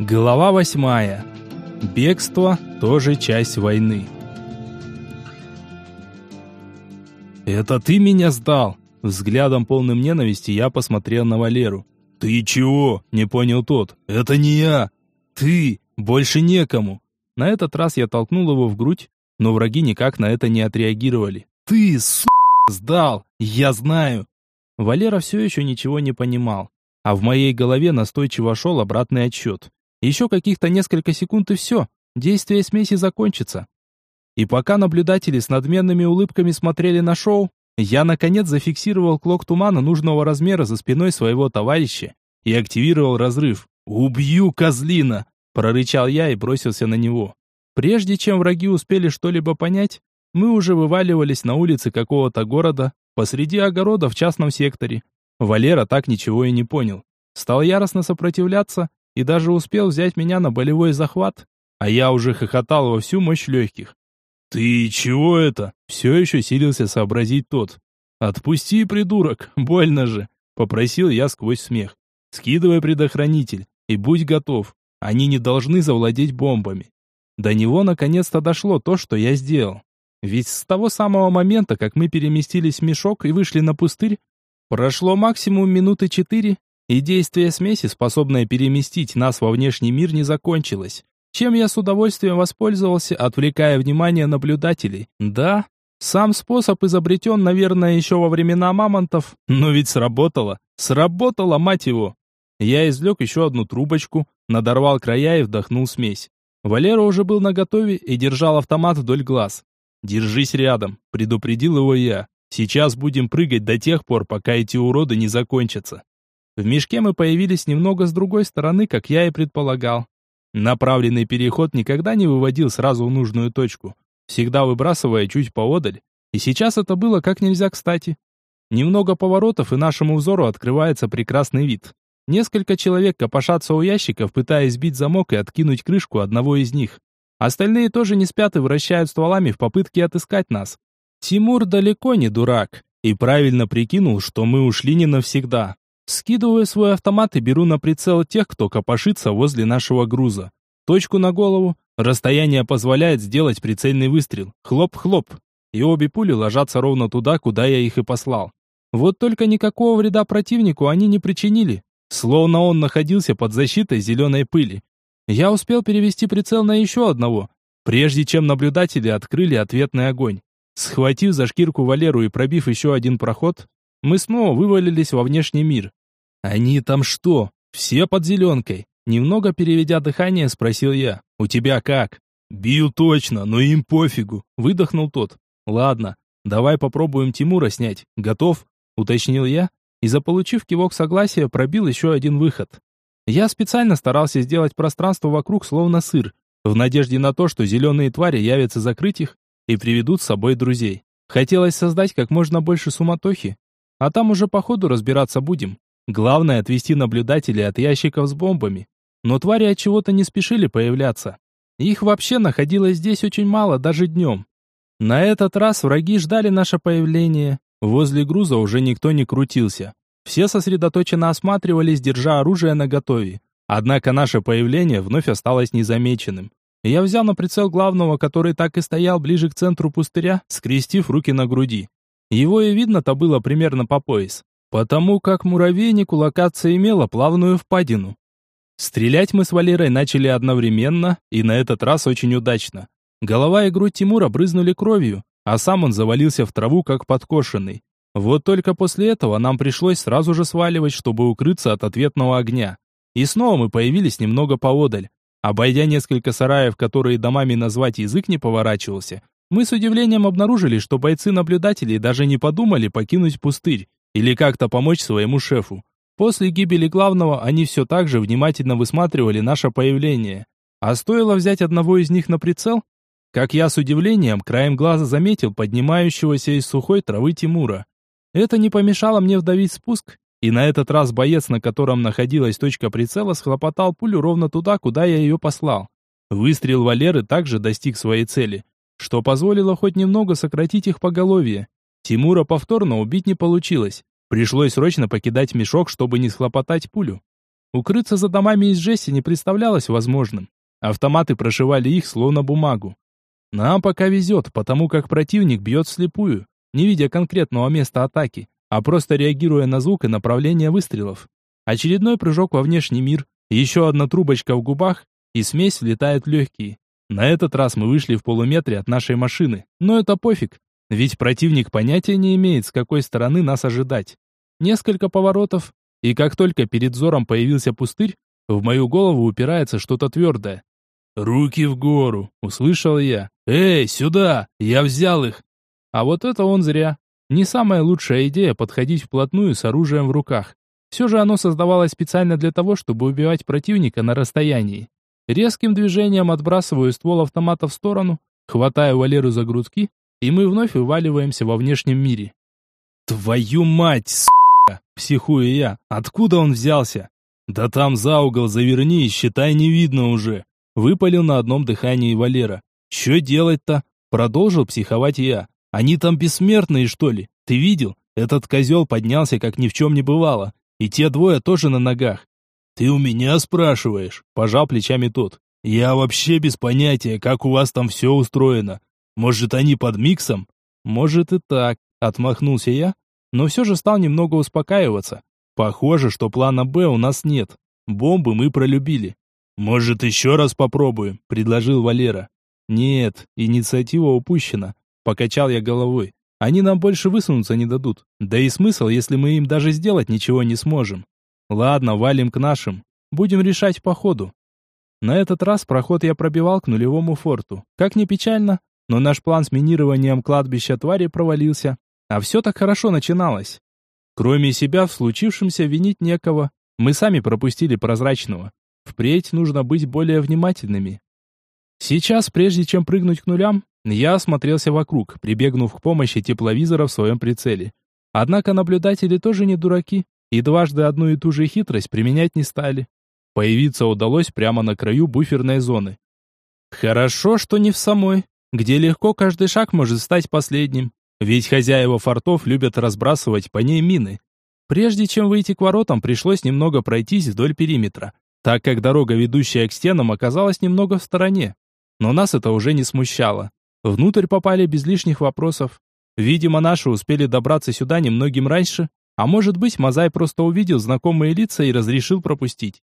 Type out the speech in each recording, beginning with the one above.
Глава восьмая. Бегство тоже часть войны. «Это ты меня сдал?» Взглядом полным ненависти я посмотрел на Валеру. «Ты чего?» – не понял тот. «Это не я!» «Ты! Больше некому!» На этот раз я толкнул его в грудь, но враги никак на это не отреагировали. «Ты, су***, сдал! Я знаю!» Валера все еще ничего не понимал, а в моей голове настойчиво шел обратный отсчет. Еще каких-то несколько секунд и все. Действие смеси закончится. И пока наблюдатели с надменными улыбками смотрели на шоу, я наконец зафиксировал клок тумана нужного размера за спиной своего товарища и активировал разрыв. «Убью козлина!» – прорычал я и бросился на него. Прежде чем враги успели что-либо понять, мы уже вываливались на улице какого-то города, посреди огорода в частном секторе. Валера так ничего и не понял. Стал яростно сопротивляться, и даже успел взять меня на болевой захват, а я уже хохотал во всю мощь легких. «Ты чего это?» — все еще силился сообразить тот. «Отпусти, придурок, больно же!» — попросил я сквозь смех. «Скидывай предохранитель и будь готов, они не должны завладеть бомбами». До него наконец-то дошло то, что я сделал. Ведь с того самого момента, как мы переместились в мешок и вышли на пустырь, прошло максимум минуты четыре, и действие смеси, способное переместить нас во внешний мир, не закончилось. Чем я с удовольствием воспользовался, отвлекая внимание наблюдателей. Да, сам способ изобретен, наверное, еще во времена мамонтов, но ведь сработало. Сработало, мать его. Я извлек еще одну трубочку, надорвал края и вдохнул смесь. Валера уже был наготове и держал автомат вдоль глаз. «Держись рядом», — предупредил его я. «Сейчас будем прыгать до тех пор, пока эти уроды не закончатся». В мешке мы появились немного с другой стороны, как я и предполагал. Направленный переход никогда не выводил сразу в нужную точку, всегда выбрасывая чуть поодаль, и сейчас это было как нельзя кстати. Немного поворотов, и нашему взору открывается прекрасный вид. Несколько человек копошатся у ящиков, пытаясь сбить замок и откинуть крышку одного из них. Остальные тоже не спят и вращают стволами в попытке отыскать нас. Тимур далеко не дурак и правильно прикинул, что мы ушли не навсегда. Скидываю свой автомат и беру на прицел тех, кто копошится возле нашего груза. Точку на голову, расстояние позволяет сделать прицельный выстрел. Хлоп-хлоп. И обе пули ложатся ровно туда, куда я их и послал. Вот только никакого вреда противнику они не причинили, словно он находился под защитой зеленой пыли. Я успел перевести прицел на еще одного, прежде чем наблюдатели открыли ответный огонь. Схватив за шкирку Валеру и пробив еще один проход, мы снова вывалились во внешний мир. «Они там что, все под зеленкой?» Немного переведя дыхание, спросил я. «У тебя как?» «Бью точно, но им пофигу», — выдохнул тот. «Ладно, давай попробуем Тимура снять. Готов?» — уточнил я, и, заполучив кивок согласия, пробил еще один выход. Я специально старался сделать пространство вокруг словно сыр, в надежде на то, что зеленые твари явятся закрыть их и приведут с собой друзей. Хотелось создать как можно больше суматохи, а там уже по ходу разбираться будем. Главное отвести наблюдателей от ящиков с бомбами. Но твари от чего-то не спешили появляться. Их вообще находилось здесь очень мало, даже днем. На этот раз враги ждали наше появление. Возле груза уже никто не крутился. Все сосредоточенно осматривались, держа оружие наготове. Однако наше появление вновь осталось незамеченным. Я взял на прицел главного, который так и стоял ближе к центру пустыря, скрестив руки на груди. Его и видно-то было примерно по пояс, потому как муравейнику локация имела плавную впадину. Стрелять мы с Валерой начали одновременно, и на этот раз очень удачно. Голова и грудь Тимура брызнули кровью, а сам он завалился в траву, как подкошенный. Вот только после этого нам пришлось сразу же сваливать, чтобы укрыться от ответного огня. И снова мы появились немного поодаль. Обойдя несколько сараев, которые домами назвать язык не поворачивался, мы с удивлением обнаружили, что бойцы-наблюдатели даже не подумали покинуть пустырь или как-то помочь своему шефу. После гибели главного они все так же внимательно высматривали наше появление. А стоило взять одного из них на прицел, как я с удивлением краем глаза заметил поднимающегося из сухой травы Тимура. Это не помешало мне вдавить спуск, и на этот раз боец, на котором находилась точка прицела, схлопотал пулю ровно туда, куда я ее послал. Выстрел Валеры также достиг своей цели что позволило хоть немного сократить их поголовье. Тимура повторно убить не получилось. Пришлось срочно покидать мешок, чтобы не схлопотать пулю. Укрыться за домами из жести не представлялось возможным. Автоматы прошивали их, словно бумагу. Нам пока везет, потому как противник бьет вслепую, не видя конкретного места атаки, а просто реагируя на звук и направление выстрелов. Очередной прыжок во внешний мир, еще одна трубочка в губах, и смесь влетает в легкие. На этот раз мы вышли в полуметре от нашей машины, но это пофиг, ведь противник понятия не имеет, с какой стороны нас ожидать. Несколько поворотов, и как только перед взором появился пустырь, в мою голову упирается что-то твердое. «Руки в гору!» — услышал я. «Эй, сюда! Я взял их!» А вот это он зря. Не самая лучшая идея подходить вплотную с оружием в руках. Все же оно создавалось специально для того, чтобы убивать противника на расстоянии. Резким движением отбрасываю ствол автомата в сторону, хватаю Валеру за грудки, и мы вновь вываливаемся во внешнем мире. «Твою мать, с***ка!» — психую я. «Откуда он взялся?» «Да там за угол заверни, считай, не видно уже!» Выпалил на одном дыхании Валера. «Че делать-то?» Продолжил психовать я. «Они там бессмертные, что ли? Ты видел? Этот козел поднялся, как ни в чем не бывало. И те двое тоже на ногах. «Ты у меня спрашиваешь?» – пожал плечами тот. «Я вообще без понятия, как у вас там все устроено. Может, они под миксом?» «Может и так», – отмахнулся я, но все же стал немного успокаиваться. «Похоже, что плана «Б» у нас нет. Бомбы мы пролюбили. «Может, еще раз попробуем?» – предложил Валера. «Нет, инициатива упущена», – покачал я головой. «Они нам больше высунуться не дадут. Да и смысл, если мы им даже сделать ничего не сможем. Ладно, валим к нашим. Будем решать по ходу». На этот раз проход я пробивал к нулевому форту. Как ни печально, но наш план с минированием кладбища твари провалился. А все так хорошо начиналось. Кроме себя в случившемся винить некого. Мы сами пропустили прозрачного. Впредь нужно быть более внимательными. Сейчас, прежде чем прыгнуть к нулям, я осмотрелся вокруг, прибегнув к помощи тепловизора в своем прицеле. Однако наблюдатели тоже не дураки, и дважды одну и ту же хитрость применять не стали. Появиться удалось прямо на краю буферной зоны. Хорошо, что не в самой, где легко каждый шаг может стать последним, ведь хозяева фортов любят разбрасывать по ней мины. Прежде чем выйти к воротам, пришлось немного пройтись вдоль периметра, так как дорога, ведущая к стенам, оказалась немного в стороне. Но нас это уже не смущало. Внутрь попали без лишних вопросов. Видимо, наши успели добраться сюда немногим раньше, а может быть, Мазай просто увидел знакомые лица и разрешил пропустить.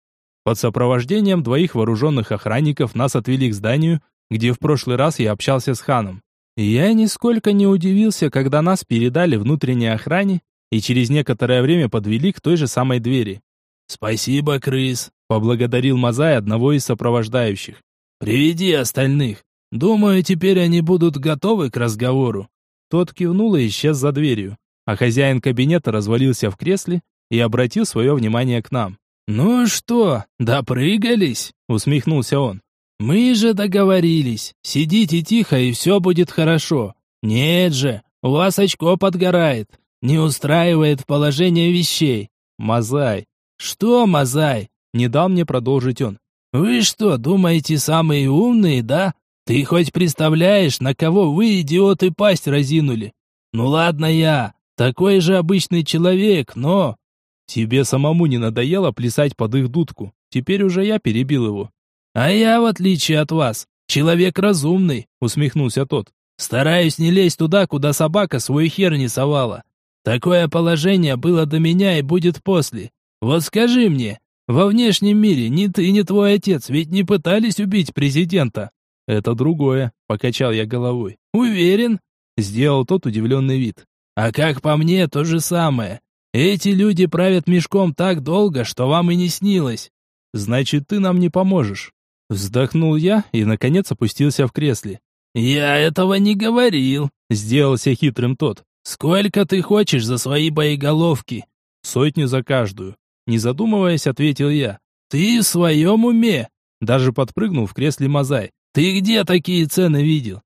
Под сопровождением двоих вооруженных охранников нас отвели к зданию, где в прошлый раз я общался с ханом. Я нисколько не удивился, когда нас передали внутренней охране и через некоторое время подвели к той же самой двери. «Спасибо, крыс», — поблагодарил Мазай одного из сопровождающих. «Приведи остальных. Думаю, теперь они будут готовы к разговору». Тот кивнул и исчез за дверью, а хозяин кабинета развалился в кресле и обратил свое внимание к нам. «Ну что, допрыгались?» — усмехнулся он. «Мы же договорились. Сидите тихо, и все будет хорошо. Нет же, у вас очко подгорает. Не устраивает положение вещей. Мазай, «Что, Мазай?» — не дал мне продолжить он. «Вы что, думаете, самые умные, да? Ты хоть представляешь, на кого вы, идиоты, пасть разинули? Ну ладно я, такой же обычный человек, но...» «Тебе самому не надоело плясать под их дудку? Теперь уже я перебил его». «А я, в отличие от вас, человек разумный», — усмехнулся тот. «Стараюсь не лезть туда, куда собака свой хер не совала. Такое положение было до меня и будет после. Вот скажи мне, во внешнем мире ни ты, ни твой отец ведь не пытались убить президента?» «Это другое», — покачал я головой. «Уверен?» — сделал тот удивленный вид. «А как по мне, то же самое. Эти люди правят мешком так долго, что вам и не снилось. Значит, ты нам не поможешь». Вздохнул я и, наконец, опустился в кресле. «Я этого не говорил», — сделался хитрым тот. «Сколько ты хочешь за свои боеголовки?» «Сотню за каждую». Не задумываясь, ответил я. «Ты в своем уме?» Даже подпрыгнул в кресле Мазай. «Ты где такие цены видел?»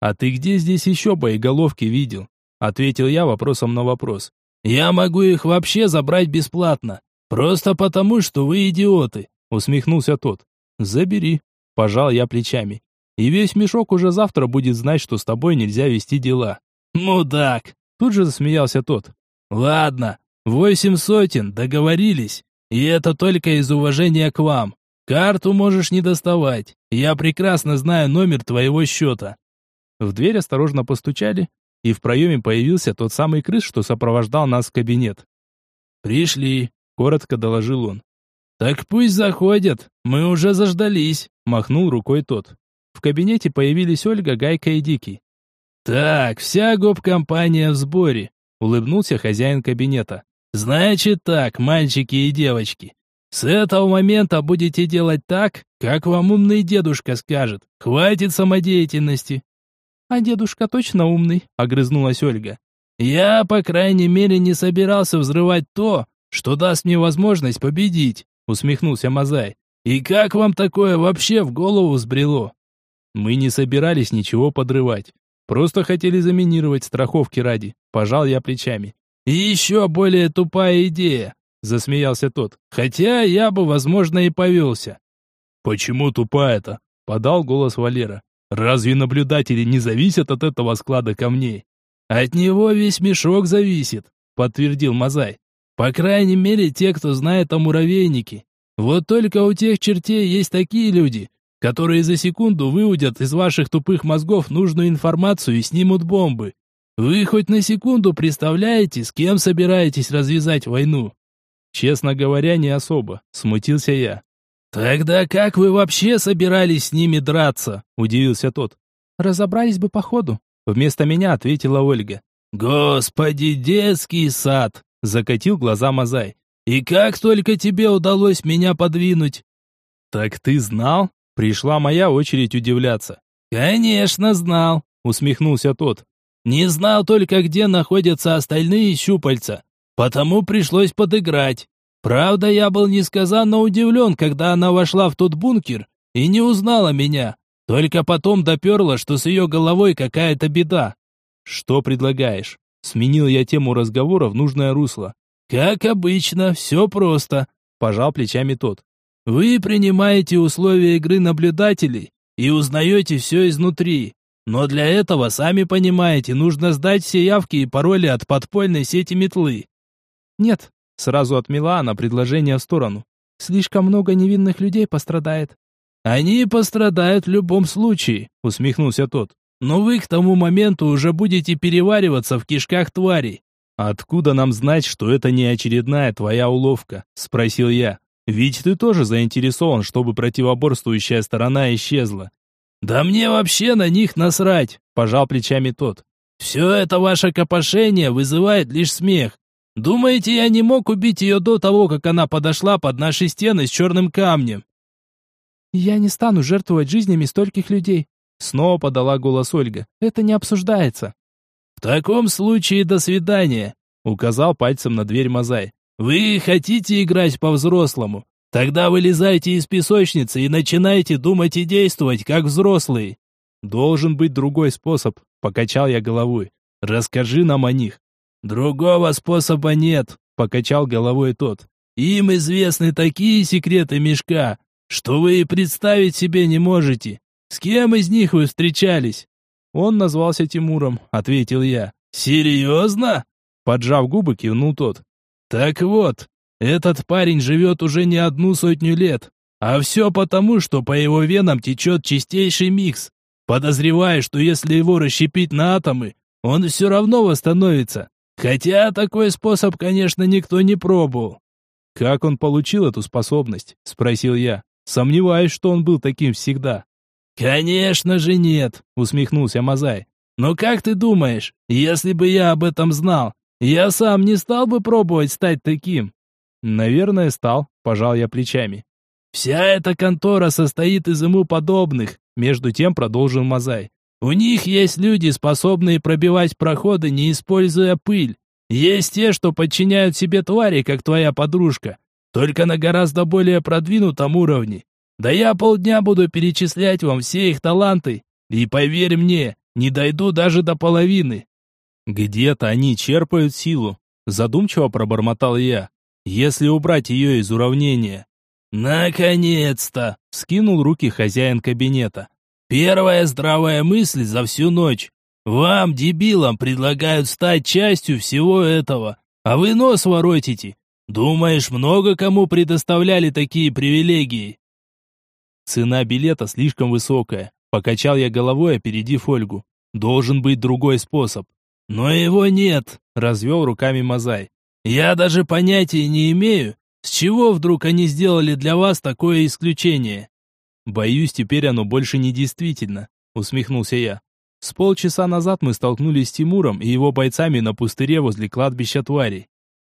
«А ты где здесь еще боеголовки видел?» Ответил я вопросом на вопрос. «Я могу их вообще забрать бесплатно. Просто потому, что вы идиоты», усмехнулся тот. «Забери», пожал я плечами. «И весь мешок уже завтра будет знать, что с тобой нельзя вести дела». «Мудак!» Тут же засмеялся тот. «Ладно, Восемь сотен, договорились. И это только из уважения к вам. Карту можешь не доставать. Я прекрасно знаю номер твоего счета». В дверь осторожно постучали, и в проеме появился тот самый крыс, что сопровождал нас в кабинет. «Пришли», — коротко доложил он. «Так пусть заходят, мы уже заждались», — махнул рукой тот. В кабинете появились Ольга, Гайка и Дикий. «Так, вся гоп-компания в сборе», — улыбнулся хозяин кабинета. «Значит так, мальчики и девочки, с этого момента будете делать так, как вам умный дедушка скажет. Хватит самодеятельности». «А дедушка точно умный», — огрызнулась Ольга. «Я, по крайней мере, не собирался взрывать то, что даст мне возможность победить», — усмехнулся Мазай. «И как вам такое вообще в голову взбрело?» Мы не собирались ничего подрывать. Просто хотели заминировать страховки ради. Пожал я плечами. И еще более тупая идея. Засмеялся тот. Хотя я бы, возможно, и повелся. Почему тупая-то? Подал голос Валера. Разве наблюдатели не зависят от этого склада камней? От него весь мешок зависит, подтвердил Мазай. По крайней мере, те, кто знает о муравейнике. Вот только у тех чертей есть такие люди, которые за секунду выудят из ваших тупых мозгов нужную информацию и снимут бомбы. Вы хоть на секунду представляете, с кем собираетесь развязать войну? Честно говоря, не особо, смутился я. Тогда как вы вообще собирались с ними драться? удивился тот. Разобрались бы по ходу, вместо меня ответила Ольга. Господи, детский сад, закатил глаза Мазай. И как только тебе удалось меня подвинуть? Так ты знал? Пришла моя очередь удивляться. «Конечно знал», — усмехнулся тот. «Не знал только, где находятся остальные щупальца, потому пришлось подыграть. Правда, я был несказанно удивлен, когда она вошла в тот бункер и не узнала меня. Только потом доперла, что с ее головой какая-то беда». «Что предлагаешь?» Сменил я тему разговора в нужное русло. «Как обычно, все просто», — пожал плечами тот. Вы принимаете условия игры наблюдателей и узнаете все изнутри. Но для этого, сами понимаете, нужно сдать все явки и пароли от подпольной сети метлы. Нет, сразу отмела она предложение в сторону. Слишком много невинных людей пострадает. Они пострадают в любом случае, усмехнулся тот. Но вы к тому моменту уже будете перевариваться в кишках тварей. Откуда нам знать, что это не очередная твоя уловка? спросил я. Ведь ты тоже заинтересован, чтобы противоборствующая сторона исчезла. Да мне вообще на них насрать, пожал плечами тот. Все это ваше копошение вызывает лишь смех. Думаете, я не мог убить ее до того, как она подошла под наши стены с черным камнем? Я не стану жертвовать жизнями стольких людей. Снова подала голос Ольга. Это не обсуждается. В таком случае до свидания, указал пальцем на дверь Мазай. Вы хотите играть по-взрослому? Тогда вылезайте из песочницы и начинайте думать и действовать, как взрослые. Должен быть другой способ, покачал я головой. Расскажи нам о них. Другого способа нет, покачал головой тот. Им известны такие секреты мешка, что вы и представить себе не можете. С кем из них вы встречались? Он назвался Тимуром, ответил я. Серьезно? Поджав губы, кивнул тот. Так вот, этот парень живет уже не одну сотню лет, а все потому, что по его венам течет чистейший микс. Подозреваю, что если его расщепить на атомы, он все равно восстановится. Хотя такой способ, конечно, никто не пробовал. Как он получил эту способность? спросил я. Сомневаюсь, что он был таким всегда. Конечно же нет, усмехнулся Мазай. Но как ты думаешь, если бы я об этом знал, я сам не стал бы пробовать стать таким. Наверное, стал, пожал я плечами. Вся эта контора состоит из ему подобных, между тем продолжил Мазай. У них есть люди, способные пробивать проходы, не используя пыль. Есть те, что подчиняют себе твари, как твоя подружка, только на гораздо более продвинутом уровне. Да я полдня буду перечислять вам все их таланты, и поверь мне, не дойду даже до половины. Где-то они черпают силу, задумчиво пробормотал я. Если убрать ее из уравнения. Наконец-то, скинул руки хозяин кабинета. Первая здравая мысль за всю ночь. Вам, дебилам, предлагают стать частью всего этого, а вы нос воротите. Думаешь, много кому предоставляли такие привилегии? Цена билета слишком высокая. Покачал я головой, опередив Ольгу. Должен быть другой способ. Но его нет, развел руками Мазай. Я даже понятия не имею, с чего вдруг они сделали для вас такое исключение. Боюсь, теперь оно больше не действительно, усмехнулся я. С полчаса назад мы столкнулись с Тимуром и его бойцами на пустыре возле кладбища тварей.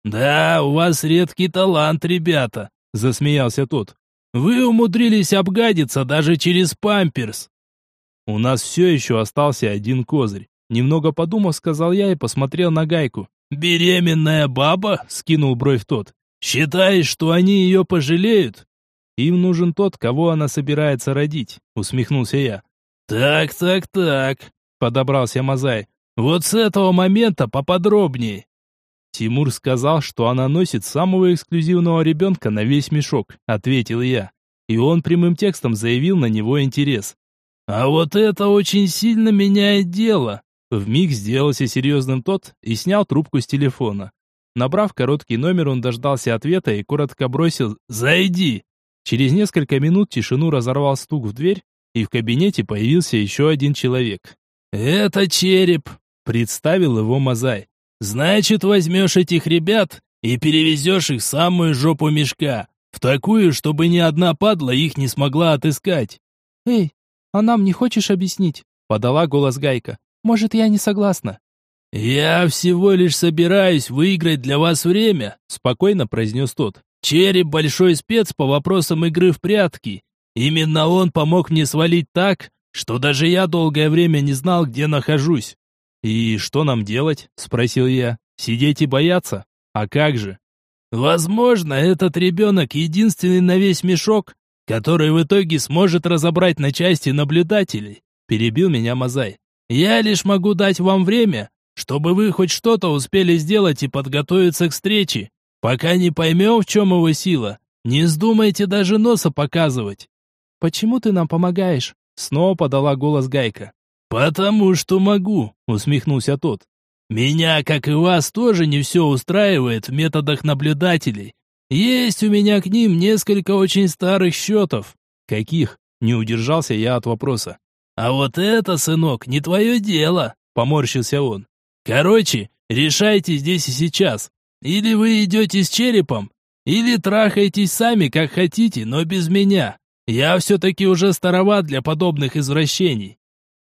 «Да, у вас редкий талант, ребята», — засмеялся тот. «Вы умудрились обгадиться даже через памперс». У нас все еще остался один козырь. Немного подумав, сказал я и посмотрел на Гайку. «Беременная баба?» — скинул бровь тот. «Считаешь, что они ее пожалеют?» «Им нужен тот, кого она собирается родить», — усмехнулся я. «Так, так, так», подобрался Мазай. Вот с этого момента поподробнее. Тимур сказал, что она носит самого эксклюзивного ребенка на весь мешок, ответил я. И он прямым текстом заявил на него интерес. А вот это очень сильно меняет дело. Вмиг сделался серьезным тот и снял трубку с телефона. Набрав короткий номер, он дождался ответа и коротко бросил «Зайди!». Через несколько минут тишину разорвал стук в дверь, и в кабинете появился еще один человек. «Это череп», — представил его Мазай. «Значит, возьмешь этих ребят и перевезешь их в самую жопу мешка, в такую, чтобы ни одна падла их не смогла отыскать». «Эй, а нам не хочешь объяснить?» — подала голос Гайка. «Может, я не согласна?» «Я всего лишь собираюсь выиграть для вас время», — спокойно произнес тот. «Череп большой спец по вопросам игры в прятки. Именно он помог мне свалить так, что даже я долгое время не знал, где нахожусь. «И что нам делать?» – спросил я. «Сидеть и бояться? А как же?» «Возможно, этот ребенок единственный на весь мешок, который в итоге сможет разобрать на части наблюдателей», – перебил меня Мазай. «Я лишь могу дать вам время, чтобы вы хоть что-то успели сделать и подготовиться к встрече. Пока не поймем, в чем его сила, не вздумайте даже носа показывать». «Почему ты нам помогаешь?» Снова подала голос Гайка. «Потому что могу», — усмехнулся тот. «Меня, как и вас, тоже не все устраивает в методах наблюдателей. Есть у меня к ним несколько очень старых счетов». «Каких?» — не удержался я от вопроса. «А вот это, сынок, не твое дело», — поморщился он. «Короче, решайте здесь и сейчас. Или вы идете с черепом, или трахаетесь сами, как хотите, но без меня. Я все-таки уже староват для подобных извращений.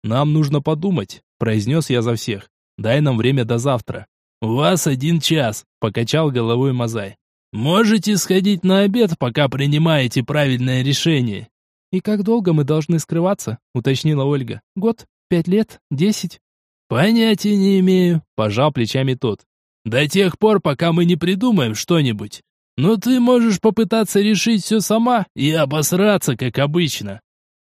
Нам нужно подумать, произнес я за всех. Дай нам время до завтра. У вас один час, покачал головой Мазай. Можете сходить на обед, пока принимаете правильное решение. И как долго мы должны скрываться? уточнила Ольга. Год? Пять лет? Десять? Понятия не имею, пожал плечами тот. До тех пор, пока мы не придумаем что-нибудь. Но ты можешь попытаться решить все сама и обосраться, как обычно.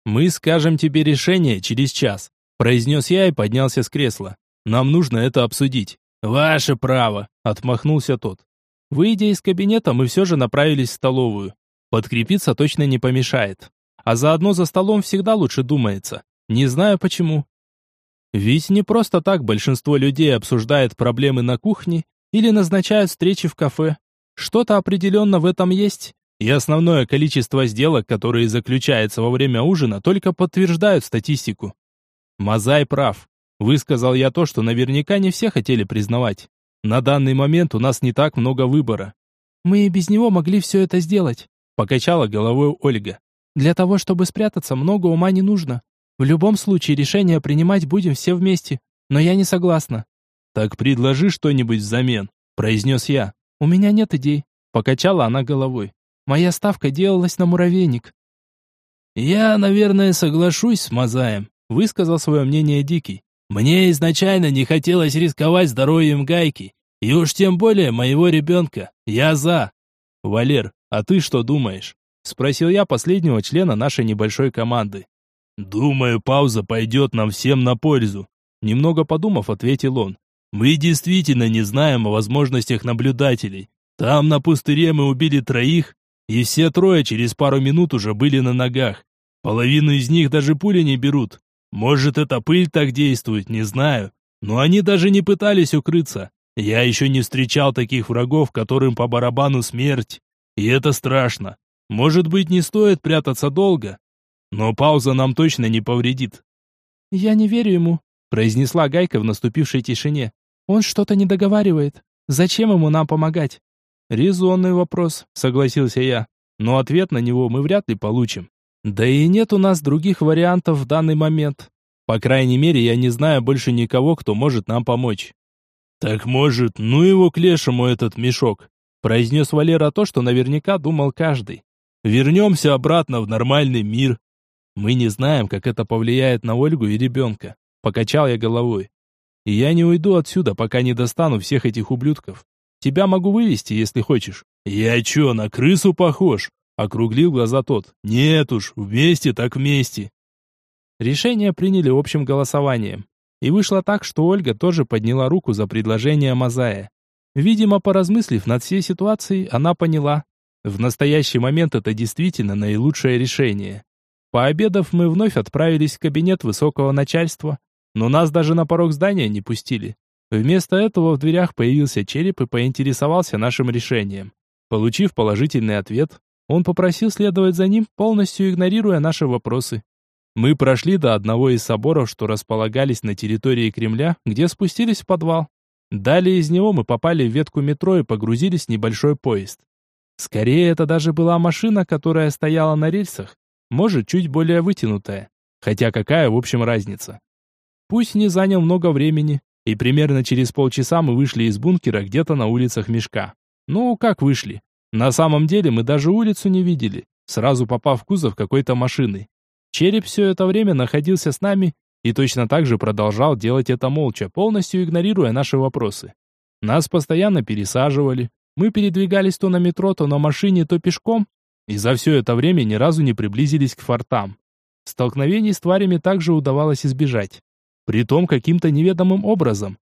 Мы скажем тебе решение через час, произнес я и поднялся с кресла. Нам нужно это обсудить. Ваше право, отмахнулся тот. Выйдя из кабинета, мы все же направились в столовую. Подкрепиться точно не помешает. А заодно за столом всегда лучше думается. Не знаю почему. Ведь не просто так большинство людей обсуждает проблемы на кухне или назначают встречи в кафе. Что-то определенно в этом есть, и основное количество сделок, которые заключаются во время ужина, только подтверждают статистику. Мазай прав. Высказал я то, что наверняка не все хотели признавать. На данный момент у нас не так много выбора. Мы и без него могли все это сделать, покачала головой Ольга. Для того, чтобы спрятаться, много ума не нужно. В любом случае решение принимать будем все вместе, но я не согласна. Так предложи что-нибудь взамен, произнес я. «У меня нет идей», — покачала она головой. «Моя ставка делалась на муравейник». «Я, наверное, соглашусь с Мазаем», — высказал свое мнение Дикий. «Мне изначально не хотелось рисковать здоровьем Гайки, и уж тем более моего ребенка. Я за». «Валер, а ты что думаешь?» — спросил я последнего члена нашей небольшой команды. «Думаю, пауза пойдет нам всем на пользу», — немного подумав, ответил он. Мы действительно не знаем о возможностях наблюдателей. Там на пустыре мы убили троих, и все трое через пару минут уже были на ногах. Половину из них даже пули не берут. Может, эта пыль так действует, не знаю. Но они даже не пытались укрыться. Я еще не встречал таких врагов, которым по барабану смерть. И это страшно. Может быть, не стоит прятаться долго, но пауза нам точно не повредит. Я не верю ему, произнесла Гайка в наступившей тишине. Он что-то не договаривает. Зачем ему нам помогать? Резонный вопрос, согласился я. Но ответ на него мы вряд ли получим. Да и нет у нас других вариантов в данный момент. По крайней мере, я не знаю больше никого, кто может нам помочь. Так может, ну его к лешему этот мешок, произнес Валера то, что наверняка думал каждый. Вернемся обратно в нормальный мир. Мы не знаем, как это повлияет на Ольгу и ребенка. Покачал я головой. И я не уйду отсюда, пока не достану всех этих ублюдков. Тебя могу вывести, если хочешь. Я чё, на крысу похож? Округлил глаза тот. Нет уж, вместе так вместе. Решение приняли общим голосованием. И вышло так, что Ольга тоже подняла руку за предложение Мазая. Видимо, поразмыслив над всей ситуацией, она поняла, в настоящий момент это действительно наилучшее решение. Пообедав, мы вновь отправились в кабинет высокого начальства, но нас даже на порог здания не пустили. Вместо этого в дверях появился череп и поинтересовался нашим решением. Получив положительный ответ, он попросил следовать за ним, полностью игнорируя наши вопросы. Мы прошли до одного из соборов, что располагались на территории Кремля, где спустились в подвал. Далее из него мы попали в ветку метро и погрузились в небольшой поезд. Скорее, это даже была машина, которая стояла на рельсах, может, чуть более вытянутая. Хотя какая, в общем, разница? Пусть не занял много времени, и примерно через полчаса мы вышли из бункера где-то на улицах Мешка. Ну, как вышли? На самом деле мы даже улицу не видели, сразу попав в кузов какой-то машины. Череп все это время находился с нами и точно так же продолжал делать это молча, полностью игнорируя наши вопросы. Нас постоянно пересаживали, мы передвигались то на метро, то на машине, то пешком, и за все это время ни разу не приблизились к фортам. Столкновений с тварями также удавалось избежать. Притом каким-то неведомым образом.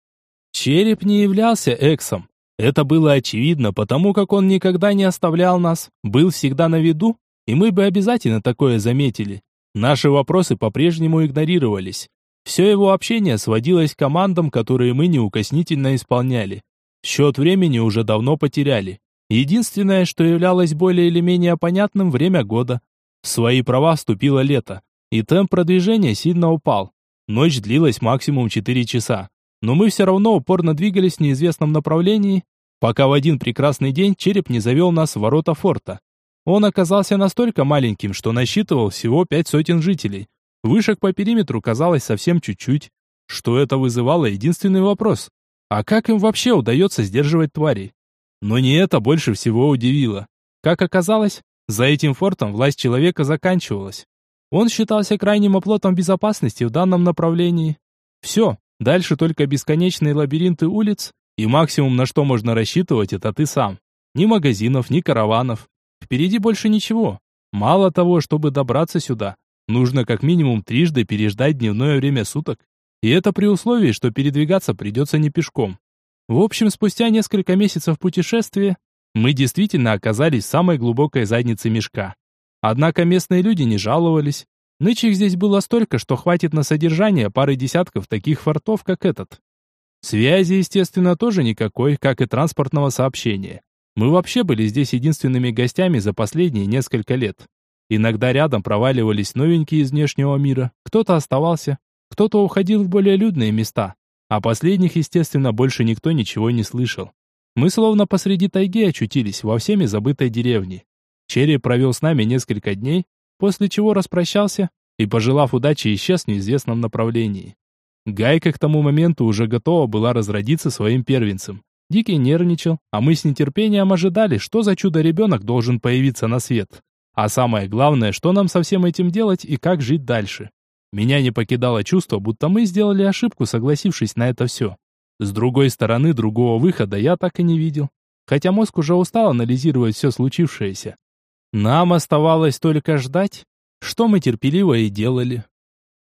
Череп не являлся эксом. Это было очевидно, потому как он никогда не оставлял нас, был всегда на виду, и мы бы обязательно такое заметили. Наши вопросы по-прежнему игнорировались. Все его общение сводилось к командам, которые мы неукоснительно исполняли. Счет времени уже давно потеряли. Единственное, что являлось более или менее понятным, время года. В свои права вступило лето, и темп продвижения сильно упал. Ночь длилась максимум 4 часа. Но мы все равно упорно двигались в неизвестном направлении, пока в один прекрасный день череп не завел нас в ворота форта. Он оказался настолько маленьким, что насчитывал всего пять сотен жителей. Вышек по периметру казалось совсем чуть-чуть. Что это вызывало единственный вопрос. А как им вообще удается сдерживать тварей? Но не это больше всего удивило. Как оказалось, за этим фортом власть человека заканчивалась. Он считался крайним оплотом безопасности в данном направлении. Все, дальше только бесконечные лабиринты улиц, и максимум, на что можно рассчитывать, это ты сам. Ни магазинов, ни караванов. Впереди больше ничего. Мало того, чтобы добраться сюда, нужно как минимум трижды переждать дневное время суток. И это при условии, что передвигаться придется не пешком. В общем, спустя несколько месяцев путешествия мы действительно оказались в самой глубокой заднице мешка. Однако местные люди не жаловались. Нычек здесь было столько, что хватит на содержание пары десятков таких фортов, как этот. Связи, естественно, тоже никакой, как и транспортного сообщения. Мы вообще были здесь единственными гостями за последние несколько лет. Иногда рядом проваливались новенькие из внешнего мира, кто-то оставался, кто-то уходил в более людные места, а последних, естественно, больше никто ничего не слышал. Мы словно посреди тайги очутились во всеми забытой деревне. Черри провел с нами несколько дней, после чего распрощался и, пожелав удачи, исчез в неизвестном направлении. Гайка к тому моменту уже готова была разродиться своим первенцем. Дикий нервничал, а мы с нетерпением ожидали, что за чудо-ребенок должен появиться на свет. А самое главное, что нам со всем этим делать и как жить дальше. Меня не покидало чувство, будто мы сделали ошибку, согласившись на это все. С другой стороны, другого выхода я так и не видел. Хотя мозг уже устал анализировать все случившееся. Нам оставалось только ждать, что мы терпеливо и делали.